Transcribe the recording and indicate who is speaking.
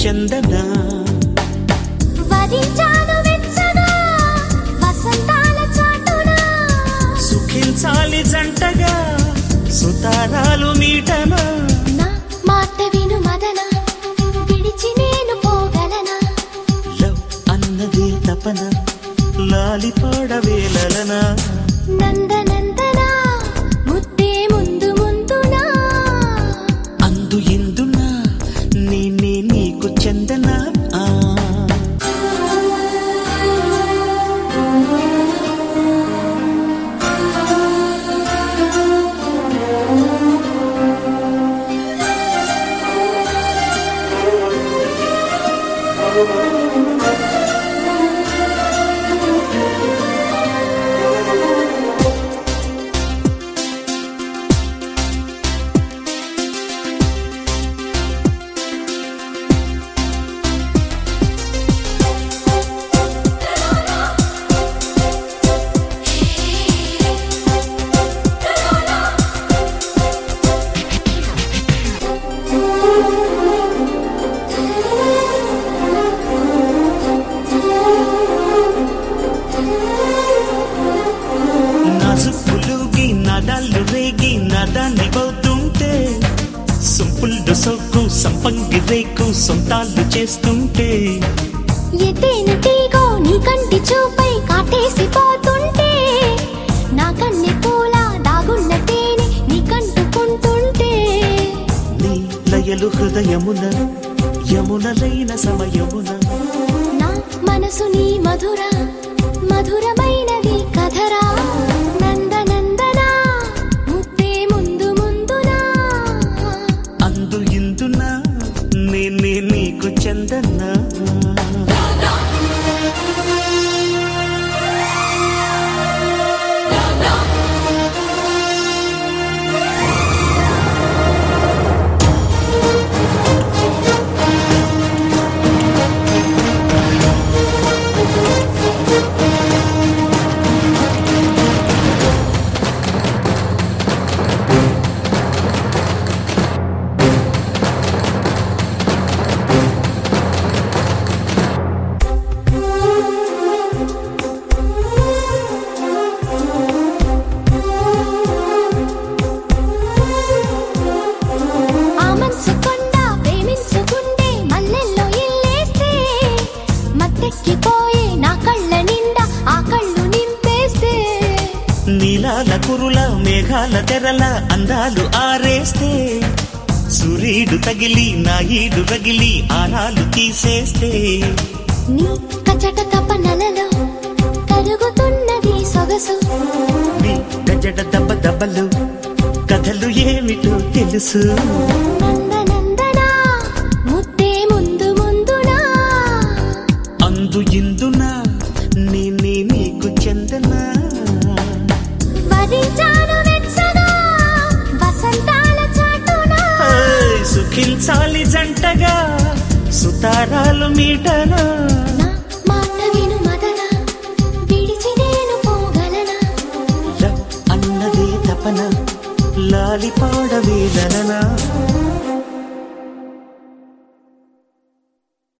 Speaker 1: చందన. సుఖించాలి జంటగా సుతారాలు
Speaker 2: మీటనా. అన్నదే తపన లాలిపాడవేలనా నందన Música నడాలు రేగి నదాన్ని పోతుంటే సొంపుల్డు సొక్కు సంపంగి రేకు సొంతాలు చేస్తుంటే.
Speaker 1: ఎత్తేను తీగో నీ కంటి చూపై కాటేసి పోతుంటే నా కన్నె పూల దాగున్న తేనె నీ కంటుకుంటుంటే.
Speaker 2: నీ లయలు హృదయమున యమునలైన సమయమున.
Speaker 1: నా మనసు నీ మధుర
Speaker 2: నీలాల కురుల మేఘాల తెరల అందాలు ఆరేస్తే సూర్యుడు తగిలి నా ఈడు రగిలి ఆరాలు తీసేస్తే.
Speaker 1: నీ కచట తపనలలో కరుగుతున్నది సొగసు.
Speaker 2: నీ గజడ దెబ్బ దెబ్బలు కథలు ఏమిటో తెలుసు. సుఖించాలి జంటగా సుతారాలు మీటనా? అన్నదే తపన లాలిపాడవేదనా